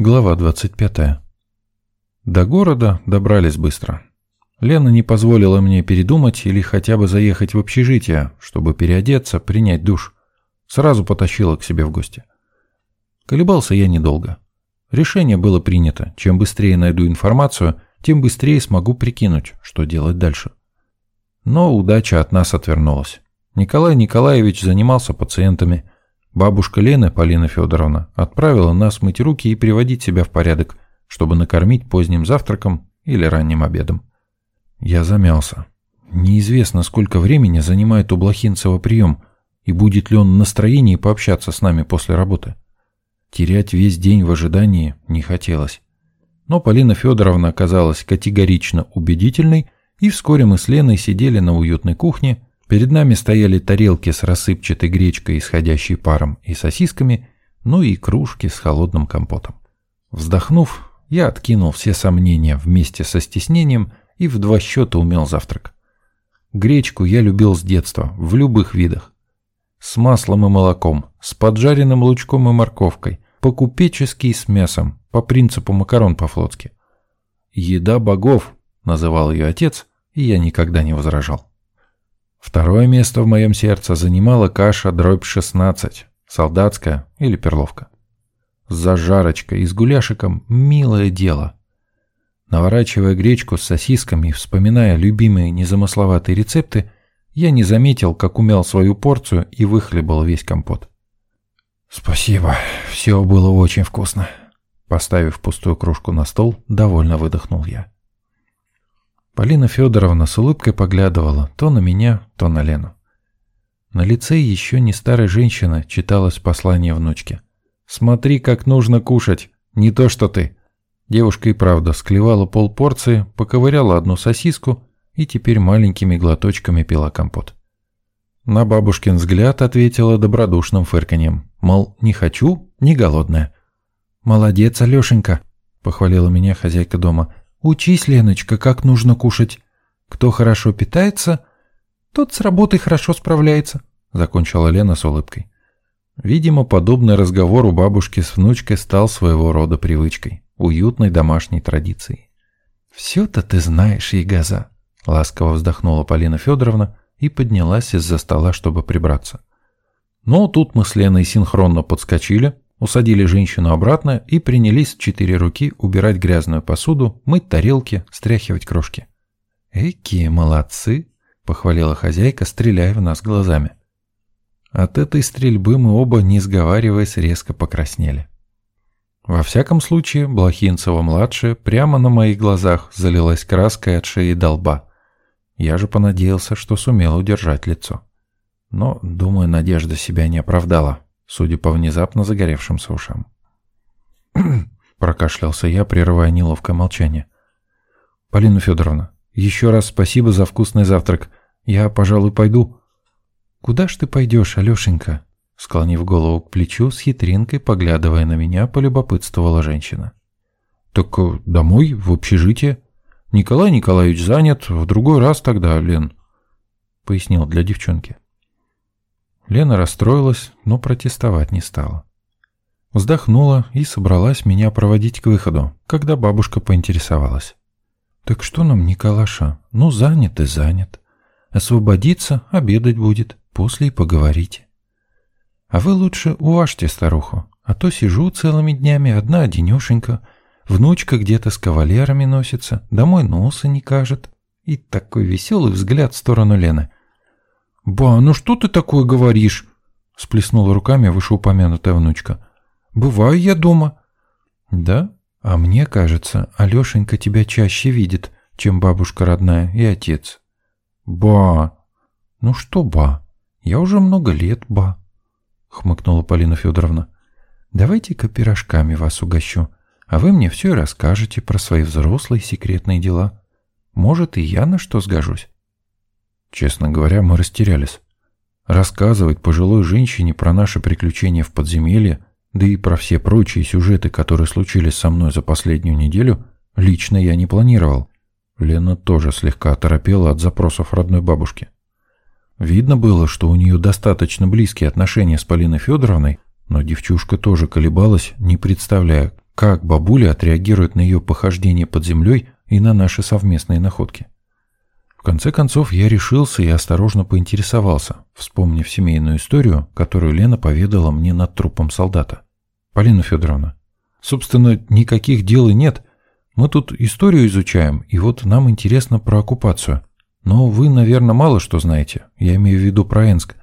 Глава 25. До города добрались быстро. Лена не позволила мне передумать или хотя бы заехать в общежитие, чтобы переодеться, принять душ. Сразу потащила к себе в гости. Колебался я недолго. Решение было принято. Чем быстрее найду информацию, тем быстрее смогу прикинуть, что делать дальше. Но удача от нас отвернулась. Николай Николаевич занимался пациентами – Бабушка Лены, Полина Федоровна, отправила нас мыть руки и приводить себя в порядок, чтобы накормить поздним завтраком или ранним обедом. Я замялся. Неизвестно, сколько времени занимает у Блохинцева прием, и будет ли он в настроении пообщаться с нами после работы. Терять весь день в ожидании не хотелось. Но Полина Федоровна оказалась категорично убедительной, и вскоре мы с Леной сидели на уютной кухне, Перед нами стояли тарелки с рассыпчатой гречкой, исходящей паром, и сосисками, ну и кружки с холодным компотом. Вздохнув, я откинул все сомнения вместе со стеснением и в два счета умел завтрак. Гречку я любил с детства, в любых видах. С маслом и молоком, с поджаренным лучком и морковкой, по-купечески и с мясом, по принципу макарон по-флотски. «Еда богов», — называл ее отец, и я никогда не возражал. Второе место в моем сердце занимала каша дробь 16, солдатская или перловка. С зажарочкой и с гуляшиком милое дело. Наворачивая гречку с сосисками и вспоминая любимые незамысловатые рецепты, я не заметил, как умял свою порцию и выхлебал весь компот. «Спасибо, все было очень вкусно», — поставив пустую кружку на стол, довольно выдохнул я. Полина Федоровна с улыбкой поглядывала то на меня, то на Лену. На лице еще не старой женщины читалось послание внучке. «Смотри, как нужно кушать, не то что ты». Девушка и правда склевала полпорции, поковыряла одну сосиску и теперь маленькими глоточками пила компот. На бабушкин взгляд ответила добродушным фырканьем, мол, не хочу, не голодная. «Молодец, Алешенька», — похвалила меня хозяйка дома, Учись, Леночка, как нужно кушать. Кто хорошо питается, тот с работой хорошо справляется», — закончила Лена с улыбкой. Видимо, подобный разговор у бабушки с внучкой стал своего рода привычкой, уютной домашней традицией. «Все-то ты знаешь, Егоза», — ласково вздохнула Полина Федоровна и поднялась из-за стола, чтобы прибраться. Но тут мы с Леной синхронно подскочили, Усадили женщину обратно и принялись четыре руки убирать грязную посуду, мыть тарелки, стряхивать крошки. «Экие молодцы!» — похвалила хозяйка, стреляя в нас глазами. От этой стрельбы мы оба, не сговариваясь, резко покраснели. Во всяком случае, Блохинцева-младшая прямо на моих глазах залилась краской от шеи до лба. Я же понадеялся, что сумел удержать лицо. Но, думаю, надежда себя не оправдала судя по внезапно загоревшимся ушам. Прокашлялся я, прерывая неловкое молчание. «Полина Федоровна, еще раз спасибо за вкусный завтрак. Я, пожалуй, пойду». «Куда ж ты пойдешь, Алешенька?» Склонив голову к плечу, с хитринкой, поглядывая на меня, полюбопытствовала женщина. «Так э, домой, в общежитие. Николай Николаевич занят, в другой раз тогда, Лен», — пояснил для девчонки. Лена расстроилась, но протестовать не стала. Вздохнула и собралась меня проводить к выходу, когда бабушка поинтересовалась. «Так что нам, Николаша? Ну, занят и занят. Освободиться, обедать будет, после и поговорите. А вы лучше уважьте старуху, а то сижу целыми днями одна одинешенька, внучка где-то с кавалерами носится, домой носа не кажет». И такой веселый взгляд в сторону Лены – «Ба, ну что ты такое говоришь?» — сплеснула руками вышеупомянутая внучка. «Бываю я дома». «Да? А мне кажется, Алешенька тебя чаще видит, чем бабушка родная и отец». «Ба! Ну что ба? Я уже много лет ба», — хмыкнула Полина Федоровна. «Давайте-ка пирожками вас угощу, а вы мне все и расскажете про свои взрослые секретные дела. Может, и я на что сгожусь». Честно говоря, мы растерялись. Рассказывать пожилой женщине про наши приключения в подземелье, да и про все прочие сюжеты, которые случились со мной за последнюю неделю, лично я не планировал. Лена тоже слегка оторопела от запросов родной бабушки. Видно было, что у нее достаточно близкие отношения с Полиной Федоровной, но девчушка тоже колебалась, не представляя, как бабуля отреагирует на ее похождение под землей и на наши совместные находки. Конце концов, я решился и осторожно поинтересовался, вспомнив семейную историю, которую Лена поведала мне над трупом солдата. «Полина Федоровна, собственно, никаких дел и нет. Мы тут историю изучаем, и вот нам интересно про оккупацию. Но вы, наверное, мало что знаете. Я имею в виду про Энск.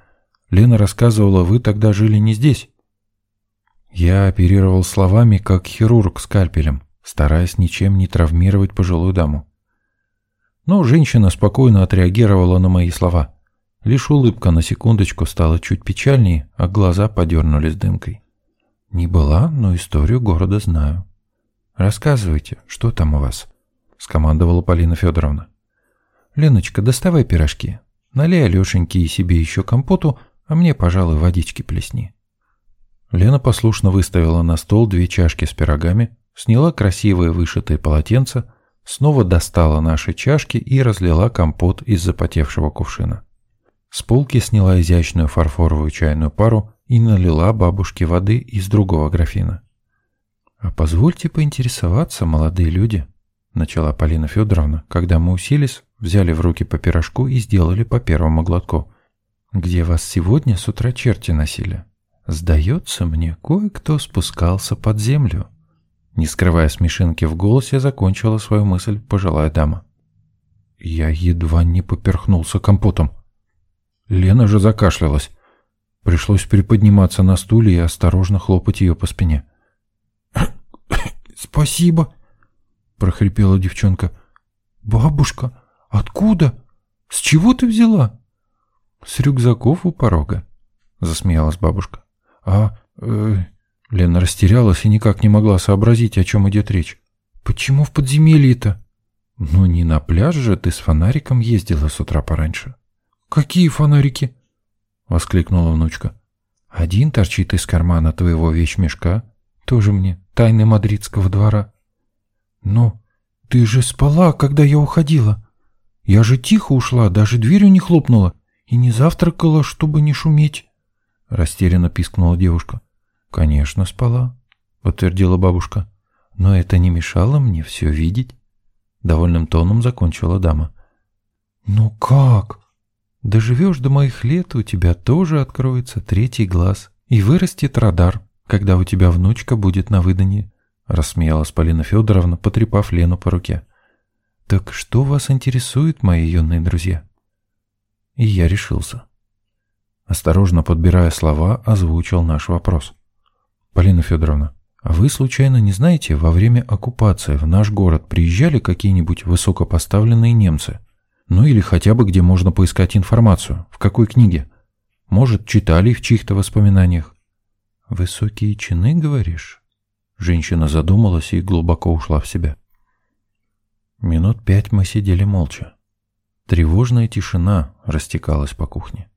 Лена рассказывала, вы тогда жили не здесь». Я оперировал словами, как хирург скальпелем, стараясь ничем не травмировать пожилую даму. Но женщина спокойно отреагировала на мои слова. Лишь улыбка на секундочку стала чуть печальнее, а глаза подернулись дымкой. «Не была, но историю города знаю». «Рассказывайте, что там у вас?» — скомандовала Полина Федоровна. «Леночка, доставай пирожки. Налей Алешеньке и себе еще компоту, а мне, пожалуй, водички плесни». Лена послушно выставила на стол две чашки с пирогами, сняла красивое вышитое полотенце, снова достала наши чашки и разлила компот из запотевшего кувшина. С полки сняла изящную фарфоровую чайную пару и налила бабушке воды из другого графина. «А позвольте поинтересоваться, молодые люди», — начала Полина Федоровна, когда мы уселись, взяли в руки по пирожку и сделали по первому глотку. «Где вас сегодня с утра черти носили? Сдается мне, кое-кто спускался под землю». Не скрывая смешинки в голосе, закончила свою мысль пожилая дама. Я едва не поперхнулся компотом. Лена же закашлялась. Пришлось приподниматься на стуле и осторожно хлопать ее по спине. «Спасибо!» — прохрипела девчонка. «Бабушка, откуда? С чего ты взяла?» «С рюкзаков у порога», — засмеялась бабушка. «А, э, Лена растерялась и никак не могла сообразить, о чем идет речь. «Почему в подземелье-то?» «Ну, не на пляж же ты с фонариком ездила с утра пораньше». «Какие фонарики?» — воскликнула внучка. «Один торчит из кармана твоего вещмешка. Тоже мне, тайны мадридского двора». «Но ты же спала, когда я уходила. Я же тихо ушла, даже дверью не хлопнула и не завтракала, чтобы не шуметь», — растерянно пискнула девушка. «Конечно, спала», — подтвердила бабушка. «Но это не мешало мне все видеть». Довольным тоном закончила дама. «Ну как? Доживешь до моих лет, у тебя тоже откроется третий глаз и вырастет радар, когда у тебя внучка будет на выданье», — рассмеялась Полина Федоровна, потрепав Лену по руке. «Так что вас интересует, мои юные друзья?» И я решился. Осторожно подбирая слова, озвучил наш вопрос. Полина Федоровна, а вы случайно не знаете, во время оккупации в наш город приезжали какие-нибудь высокопоставленные немцы? Ну или хотя бы где можно поискать информацию? В какой книге? Может, читали в чьих-то воспоминаниях? Высокие чины, говоришь? Женщина задумалась и глубоко ушла в себя. Минут пять мы сидели молча. Тревожная тишина растекалась по кухне.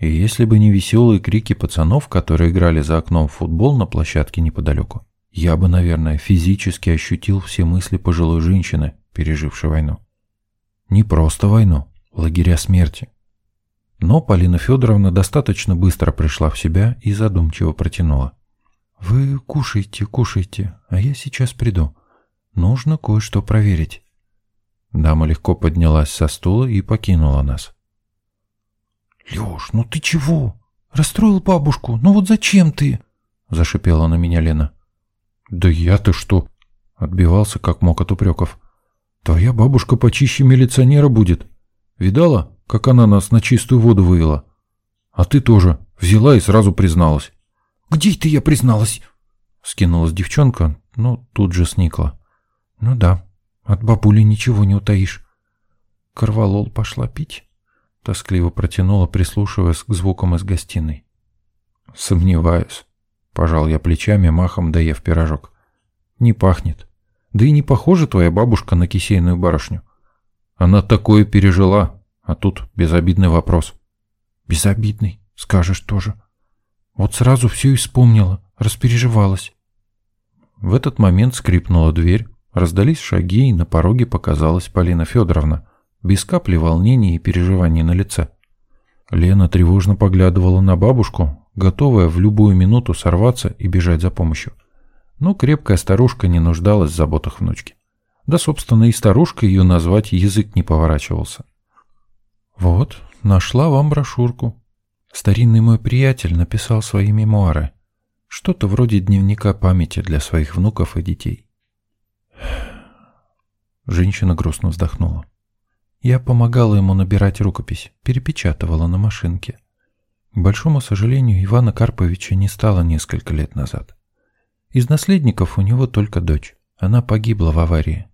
И если бы не веселые крики пацанов, которые играли за окном в футбол на площадке неподалеку, я бы, наверное, физически ощутил все мысли пожилой женщины, пережившей войну. Не просто войну, лагеря смерти. Но Полина Федоровна достаточно быстро пришла в себя и задумчиво протянула. «Вы кушайте, кушайте, а я сейчас приду. Нужно кое-что проверить». Дама легко поднялась со стула и покинула нас. «Леш, ну ты чего? Расстроил бабушку? Ну вот зачем ты?» Зашипела на меня Лена. «Да я-то что?» Отбивался как мог от упреков. «Твоя бабушка почище милиционера будет. Видала, как она нас на чистую воду вывела? А ты тоже взяла и сразу призналась». «Где ты я призналась?» Скинулась девчонка, но тут же сникла. «Ну да, от бабули ничего не утаишь. Корвалол пошла пить». Тоскливо протянула, прислушиваясь к звукам из гостиной. «Сомневаюсь», — пожал я плечами, махом доев пирожок. «Не пахнет. Да и не похожа твоя бабушка на кисейную барышню. Она такое пережила, а тут безобидный вопрос». «Безобидный, скажешь тоже. Вот сразу все и вспомнила, распереживалась». В этот момент скрипнула дверь, раздались шаги, и на пороге показалась Полина Федоровна без капли волнения и переживаний на лице. Лена тревожно поглядывала на бабушку, готовая в любую минуту сорваться и бежать за помощью. Но крепкая старушка не нуждалась в заботах внучки. Да, собственно, и старушка ее назвать язык не поворачивался. «Вот, нашла вам брошюрку. Старинный мой приятель написал свои мемуары. Что-то вроде дневника памяти для своих внуков и детей». Женщина грустно вздохнула. Я помогала ему набирать рукопись, перепечатывала на машинке. К большому сожалению, Ивана Карповича не стало несколько лет назад. Из наследников у него только дочь. Она погибла в аварии.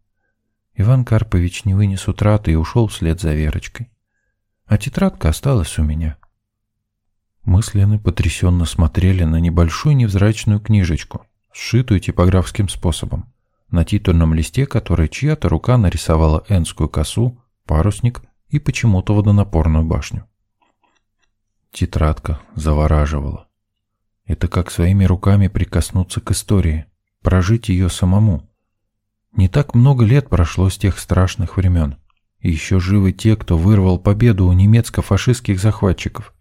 Иван Карпович не вынес утраты и ушел вслед за Верочкой. А тетрадка осталась у меня. Мы с Леной потрясенно смотрели на небольшую невзрачную книжечку, сшитую типографским способом, на титульном листе которой чья-то рука нарисовала энскую косу, парусник и почему-то водонапорную башню. Тетрадка завораживала. Это как своими руками прикоснуться к истории, прожить ее самому. Не так много лет прошло с тех страшных времен. И еще живы те, кто вырвал победу у немецко-фашистских захватчиков.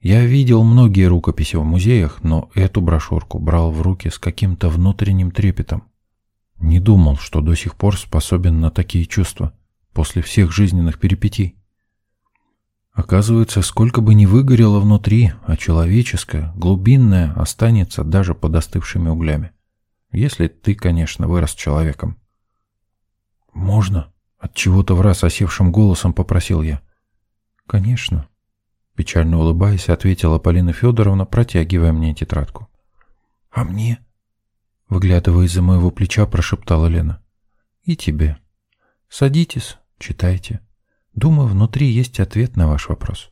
Я видел многие рукописи в музеях, но эту брошюрку брал в руки с каким-то внутренним трепетом. Не думал, что до сих пор способен на такие чувства после всех жизненных перипетий. Оказывается, сколько бы ни выгорело внутри, а человеческое, глубинное останется даже под остывшими углями. Если ты, конечно, вырос человеком. «Можно?» — от чего-то в раз осевшим голосом попросил я. «Конечно», — печально улыбаясь, ответила Полина Федоровна, протягивая мне тетрадку. «А мне?» — выглядывая из-за моего плеча, прошептала Лена. «И тебе. Садитесь, Читайте. Думаю, внутри есть ответ на ваш вопрос.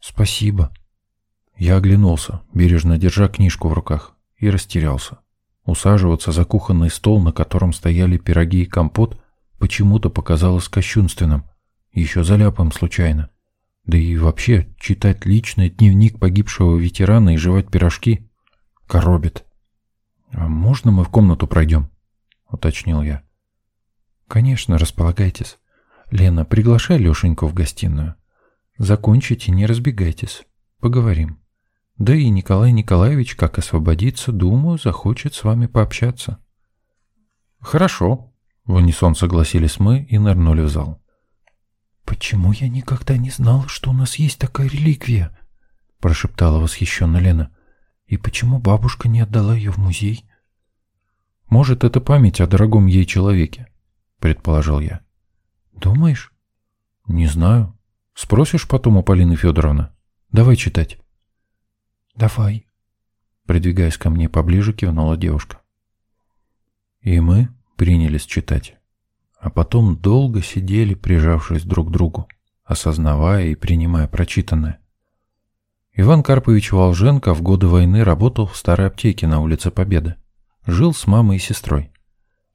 Спасибо. Я оглянулся, бережно держа книжку в руках, и растерялся. Усаживаться за кухонный стол, на котором стояли пироги и компот, почему-то показалось кощунственным, еще заляпым случайно. Да и вообще, читать личный дневник погибшего ветерана и жевать пирожки коробит. «А можно мы в комнату пройдем?» — уточнил я. «Конечно, располагайтесь. Лена, приглашай Лешеньку в гостиную. Закончите, не разбегайтесь. Поговорим. Да и Николай Николаевич, как освободиться, думаю, захочет с вами пообщаться. Хорошо. В унисон согласились мы и нырнули в зал. «Почему я никогда не знала, что у нас есть такая реликвия?» прошептала восхищенно Лена. «И почему бабушка не отдала ее в музей?» «Может, это память о дорогом ей человеке», — предположил я. Думаешь? Не знаю. Спросишь потом у Полины Федоровны. Давай читать. Давай. Придвигаясь ко мне поближе, кивнула девушка. И мы принялись читать. А потом долго сидели, прижавшись друг к другу, осознавая и принимая прочитанное. Иван Карпович Волженко в годы войны работал в старой аптеке на улице Победы. Жил с мамой и сестрой.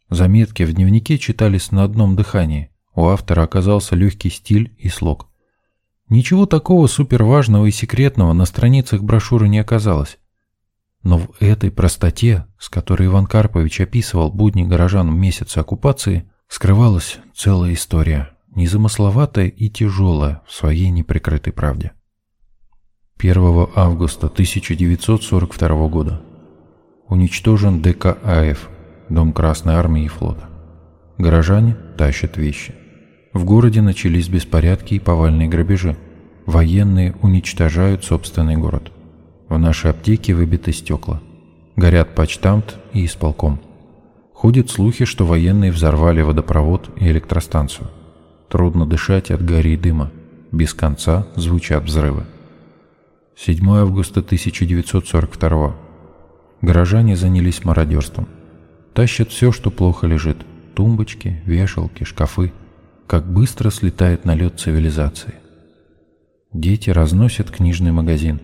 Заметки в дневнике читались на одном дыхании, у автора оказался легкий стиль и слог. Ничего такого суперважного и секретного на страницах брошюры не оказалось. Но в этой простоте, с которой Иван Карпович описывал будни горожан в месяце оккупации, скрывалась целая история, незамысловатая и тяжелая в своей неприкрытой правде. 1 августа 1942 года. Уничтожен ДК АФ, Дом Красной Армии и Флота. Горожане тащат вещи. В городе начались беспорядки и повальные грабежи. Военные уничтожают собственный город. В нашей аптеке выбиты стекла. Горят почтамт и исполком. Ходят слухи, что военные взорвали водопровод и электростанцию. Трудно дышать от гари и дыма. Без конца звучат взрывы. 7 августа 1942 Горожане занялись мародерством. Тащат все, что плохо лежит. Тумбочки, вешалки, шкафы как быстро слетает на лед цивилизации. Дети разносят книжный магазин.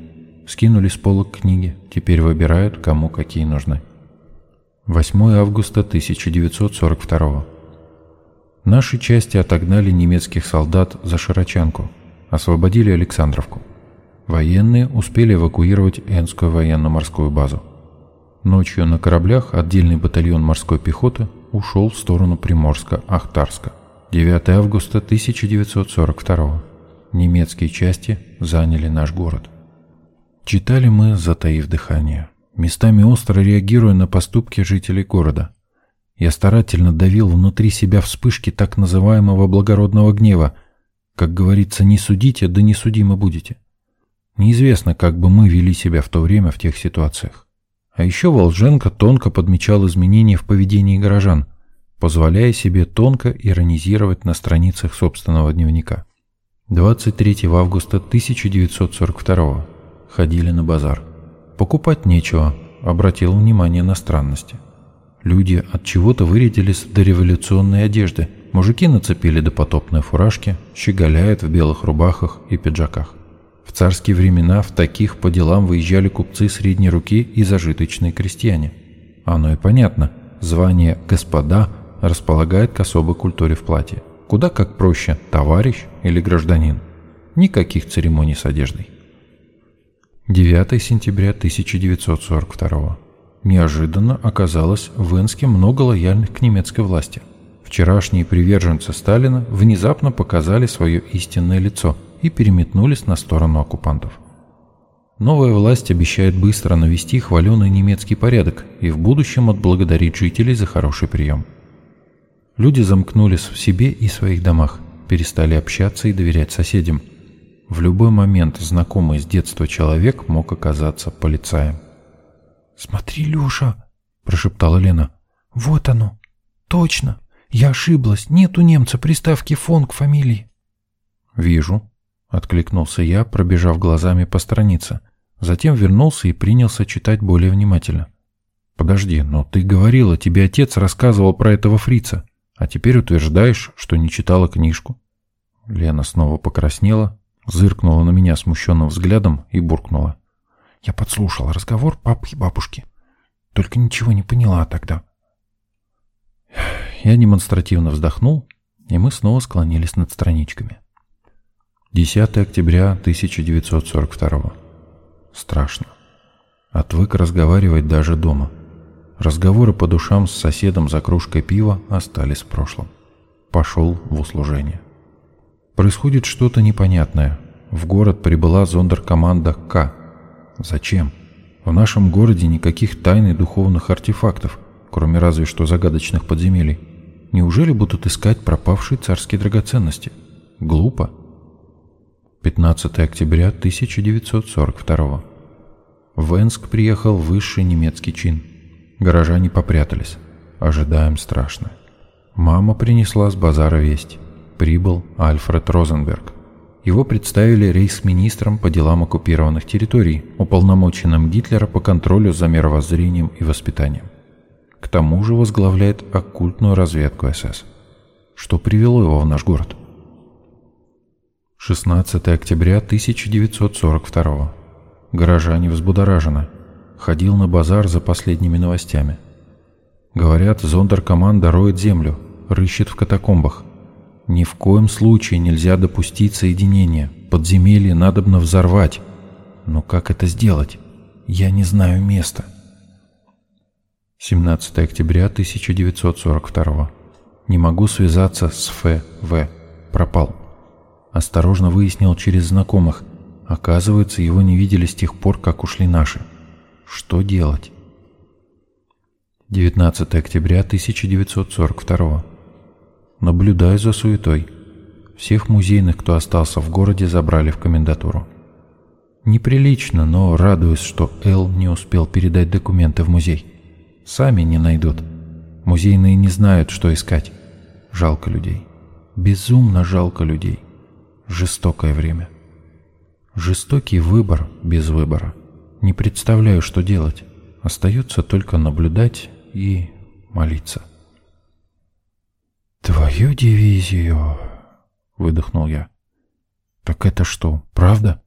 Скинули с полок книги, теперь выбирают, кому какие нужны. 8 августа 1942 Наши части отогнали немецких солдат за Широчанку, освободили Александровку. Военные успели эвакуировать Энскую военно-морскую базу. Ночью на кораблях отдельный батальон морской пехоты ушел в сторону Приморска-Ахтарска. 9 августа 1942. Немецкие части заняли наш город. Читали мы, затаив дыхание. местами остро реагируя на поступки жителей города. Я старательно давил внутри себя вспышки так называемого благородного гнева. Как говорится, не судите, да не судимы будете. Неизвестно, как бы мы вели себя в то время в тех ситуациях. А еще Волженко тонко подмечал изменения в поведении горожан, позволяя себе тонко иронизировать на страницах собственного дневника. 23 августа 1942 Ходили на базар. Покупать нечего, обратил внимание на странности. Люди от чего-то вырядились в дореволюционные одежды. Мужики нацепили допотопные фуражки, щеголяют в белых рубахах и пиджаках. В царские времена в таких по делам выезжали купцы средней руки и зажиточные крестьяне. Оно и понятно, звание «господа» располагает к особой культуре в платье. Куда как проще «товарищ» или «гражданин». Никаких церемоний с одеждой. 9 сентября 1942 Неожиданно оказалось в Энске много лояльных к немецкой власти. Вчерашние приверженцы Сталина внезапно показали свое истинное лицо и переметнулись на сторону оккупантов. Новая власть обещает быстро навести хваленый немецкий порядок и в будущем отблагодарить жителей за хороший прием. Люди замкнулись в себе и своих домах, перестали общаться и доверять соседям – в любой момент знакомый с детства человек мог оказаться полицаем. «Смотри, Леша!» – прошептала Лена. «Вот оно! Точно! Я ошиблась! Нет у немца приставки «фон» к фамилии!» «Вижу», – откликнулся я, пробежав глазами по странице. Затем вернулся и принялся читать более внимательно. «Подожди, но ты говорила, тебе отец рассказывал про этого фрица, а теперь утверждаешь, что не читала книжку». Лена снова покраснела, Зыркнула на меня смущенным взглядом и буркнула. Я подслушала разговор папы и бабушки. Только ничего не поняла тогда. Я демонстративно вздохнул, и мы снова склонились над страничками. 10 октября 1942. Страшно. Отвык разговаривать даже дома. Разговоры по душам с соседом за кружкой пива остались в прошлом. Пошел в услужение. Происходит что-то непонятное. В город прибыла зондеркоманда К. Зачем? В нашем городе никаких тайн духовных артефактов, кроме разве что загадочных подземелий. Неужели будут искать пропавшие царские драгоценности? Глупо. 15 октября 1942 В Энск приехал высший немецкий чин. Горожане попрятались. Ожидаем страшно. Мама принесла с базара весть прибыл Альфред Розенберг. Его представили рейс-министром по делам оккупированных территорий, уполномоченным Гитлера по контролю за мировоззрением и воспитанием. К тому же возглавляет оккультную разведку СС. Что привело его в наш город? 16 октября 1942 Горожане взбудоражены. Ходил на базар за последними новостями. Говорят, зондеркоманда роет землю, рыщет в катакомбах, ни в коем случае нельзя допустить соединения. Подземелье надобно взорвать. Но как это сделать? Я не знаю места. 17 октября 1942. Не могу связаться с Ф.В. Пропал. Осторожно выяснил через знакомых. Оказывается, его не видели с тех пор, как ушли наши. Что делать? 19 октября 1942. Наблюдаю за суетой. Всех музейных, кто остался в городе, забрали в комендатуру. Неприлично, но радуюсь, что Эл не успел передать документы в музей. Сами не найдут. Музейные не знают, что искать. Жалко людей. Безумно жалко людей. Жестокое время. Жестокий выбор без выбора. Не представляю, что делать. Остается только наблюдать и молиться. «Твою дивизию!» — выдохнул я. «Так это что, правда?»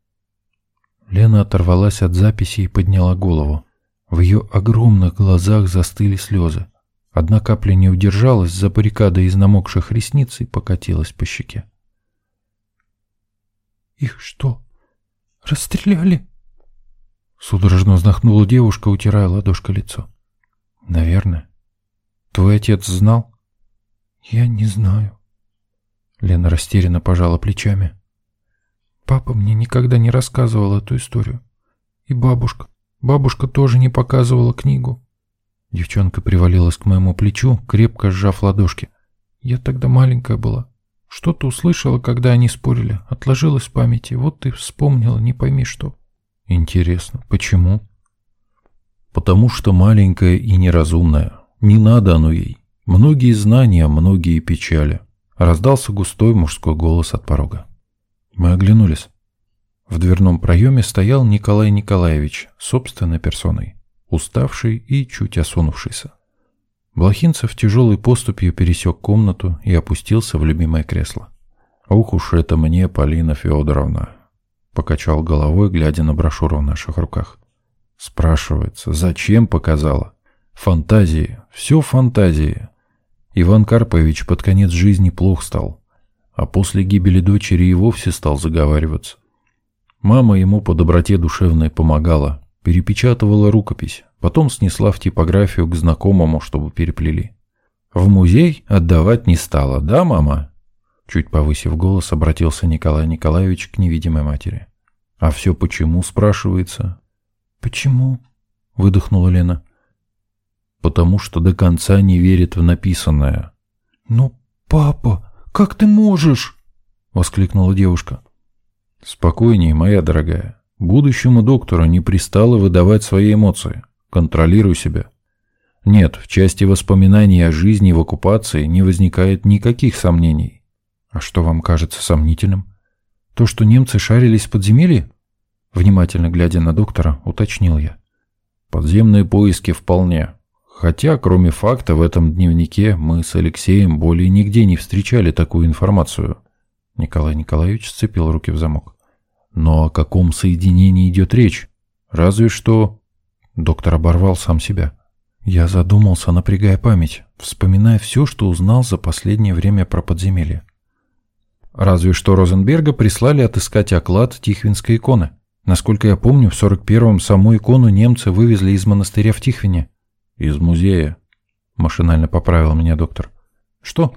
Лена оторвалась от записи и подняла голову. В ее огромных глазах застыли слезы. Одна капля не удержалась за баррикадой из намокших ресниц и покатилась по щеке. «Их что, расстреляли?» Судорожно вздохнула девушка, утирая ладошкой лицо. «Наверное. Твой отец знал?» «Я не знаю». Лена растерянно пожала плечами. «Папа мне никогда не рассказывал эту историю. И бабушка. Бабушка тоже не показывала книгу. Девчонка привалилась к моему плечу, крепко сжав ладошки. Я тогда маленькая была. Что-то услышала, когда они спорили. Отложилось в памяти. Вот ты вспомнила, не пойми что. Интересно, почему? Потому что маленькая и неразумная. Не надо оно ей. Многие знания, многие печали. Раздался густой мужской голос от порога. Мы оглянулись. В дверном проеме стоял Николай Николаевич, собственной персоной, уставший и чуть осунувшийся. Блохинцев тяжелой поступью пересек комнату и опустился в любимое кресло. «Ух уж это мне, Полина Федоровна!» Покачал головой, глядя на брошюру в наших руках. Спрашивается, зачем показала? Фантазии, все фантазии. Иван Карпович под конец жизни плох стал, а после гибели дочери и вовсе стал заговариваться. Мама ему по доброте душевной помогала, перепечатывала рукопись, потом снесла в типографию к знакомому, чтобы переплели. В музей отдавать не стала, да, мама? Чуть повысив голос, обратился Николай Николаевич к невидимой матери. А все почему, спрашивается? Почему? Выдохнула Лена потому что до конца не верит в написанное. «Но, папа, как ты можешь?» — воскликнула девушка. «Спокойнее, моя дорогая. Будущему доктору не пристало выдавать свои эмоции. Контролируй себя. Нет, в части воспоминаний о жизни в оккупации не возникает никаких сомнений. А что вам кажется сомнительным? То, что немцы шарились в подземелье? Внимательно глядя на доктора, уточнил я. Подземные поиски вполне. Хотя, кроме факта, в этом дневнике мы с Алексеем более нигде не встречали такую информацию. Николай Николаевич сцепил руки в замок. Но о каком соединении идет речь? Разве что... Доктор оборвал сам себя. Я задумался, напрягая память, вспоминая все, что узнал за последнее время про подземелье. Разве что Розенберга прислали отыскать оклад Тихвинской иконы. Насколько я помню, в 41-м саму икону немцы вывезли из монастыря в Тихвине. «Из музея», — машинально поправил меня доктор. «Что?»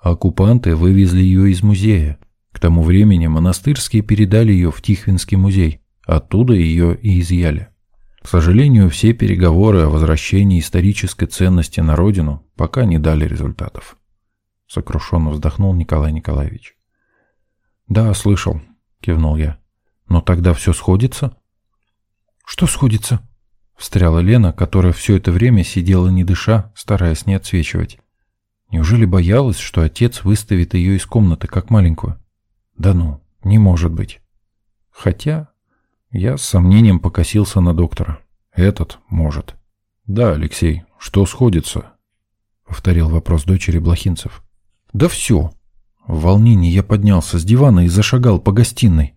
«Оккупанты вывезли ее из музея. К тому времени монастырские передали ее в Тихвинский музей. Оттуда ее и изъяли. К сожалению, все переговоры о возвращении исторической ценности на родину пока не дали результатов». Сокрушенно вздохнул Николай Николаевич. «Да, слышал», — кивнул я. «Но тогда все сходится?» «Что сходится?» Встряла Лена, которая все это время сидела не дыша, стараясь не отсвечивать. Неужели боялась, что отец выставит ее из комнаты, как маленькую? Да ну, не может быть. Хотя я с сомнением покосился на доктора. Этот может. Да, Алексей, что сходится? Повторил вопрос дочери Блохинцев. Да все. В волнении я поднялся с дивана и зашагал по гостиной.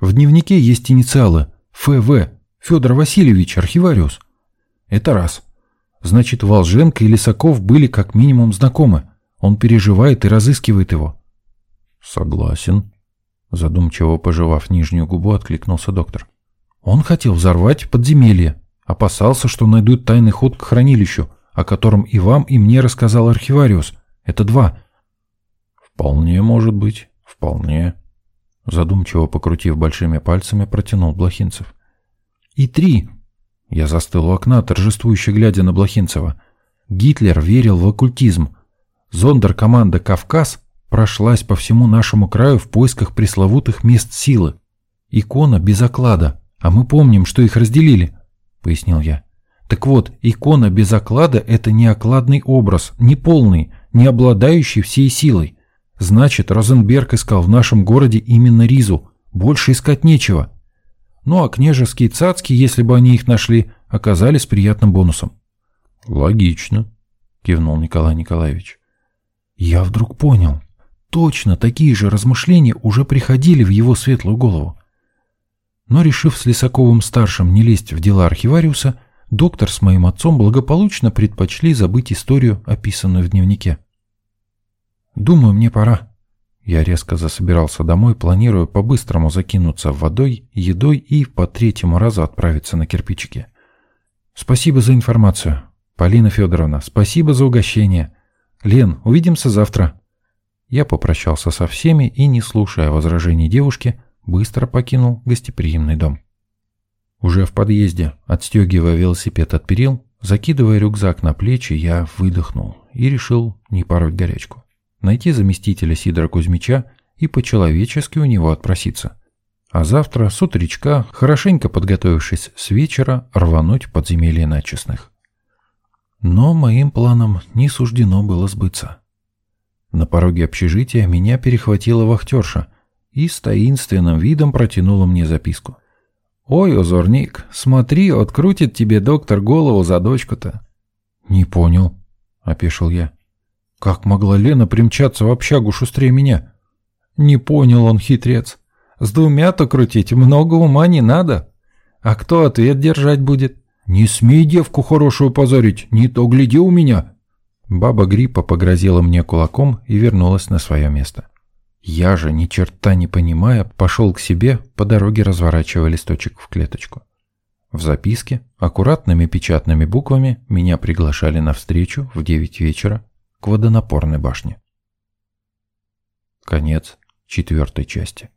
В дневнике есть инициалы ФВ Федор Васильевич, архивариус. Это раз. Значит, Волженко и Лисаков были как минимум знакомы. Он переживает и разыскивает его. Согласен. Задумчиво пожевав нижнюю губу, откликнулся доктор. Он хотел взорвать подземелье. Опасался, что найдут тайный ход к хранилищу, о котором и вам, и мне рассказал архивариус. Это два. Вполне может быть. Вполне. Задумчиво покрутив большими пальцами, протянул Блохинцев. И три. Я застыл у окна, торжествующе глядя на Блохинцева. Гитлер верил в оккультизм. Зондеркоманда «Кавказ» прошлась по всему нашему краю в поисках пресловутых мест силы. Икона без оклада, а мы помним, что их разделили, пояснил я. Так вот, икона без оклада – это не окладный образ, не полный, не обладающий всей силой. Значит, Розенберг искал в нашем городе именно Ризу. Больше искать нечего. Ну а княжеские цацки, если бы они их нашли, оказались приятным бонусом. «Логично», — кивнул Николай Николаевич. Я вдруг понял. Точно такие же размышления уже приходили в его светлую голову. Но, решив с Лисаковым-старшим не лезть в дела архивариуса, доктор с моим отцом благополучно предпочли забыть историю, описанную в дневнике. «Думаю, мне пора», я резко засобирался домой, планируя по-быстрому закинуться водой, едой и по третьему разу отправиться на кирпичики. Спасибо за информацию. Полина Федоровна, спасибо за угощение. Лен, увидимся завтра. Я попрощался со всеми и, не слушая возражений девушки, быстро покинул гостеприимный дом. Уже в подъезде, отстегивая велосипед от перил, закидывая рюкзак на плечи, я выдохнул и решил не пороть горячку. Найти заместителя Сидора Кузьмича и по-человечески у него отпроситься. А завтра с утречка, хорошенько подготовившись с вечера, рвануть в подземелье начестных. Но моим планам не суждено было сбыться. На пороге общежития меня перехватила вахтерша и с таинственным видом протянула мне записку. «Ой, озорник, смотри, открутит тебе доктор голову за дочку-то». «Не понял», — опешил я. «Как могла Лена примчаться в общагу шустрее меня?» «Не понял он, хитрец. С двумя-то крутить много ума не надо. А кто ответ держать будет?» «Не смей девку хорошую позорить, не то гляди у меня!» Баба Гриппа погрозила мне кулаком и вернулась на свое место. Я же, ни черта не понимая, пошел к себе, по дороге разворачивая листочек в клеточку. В записке, аккуратными печатными буквами, меня приглашали на встречу в девять вечера к водонапорной башне. Конец четвертой части.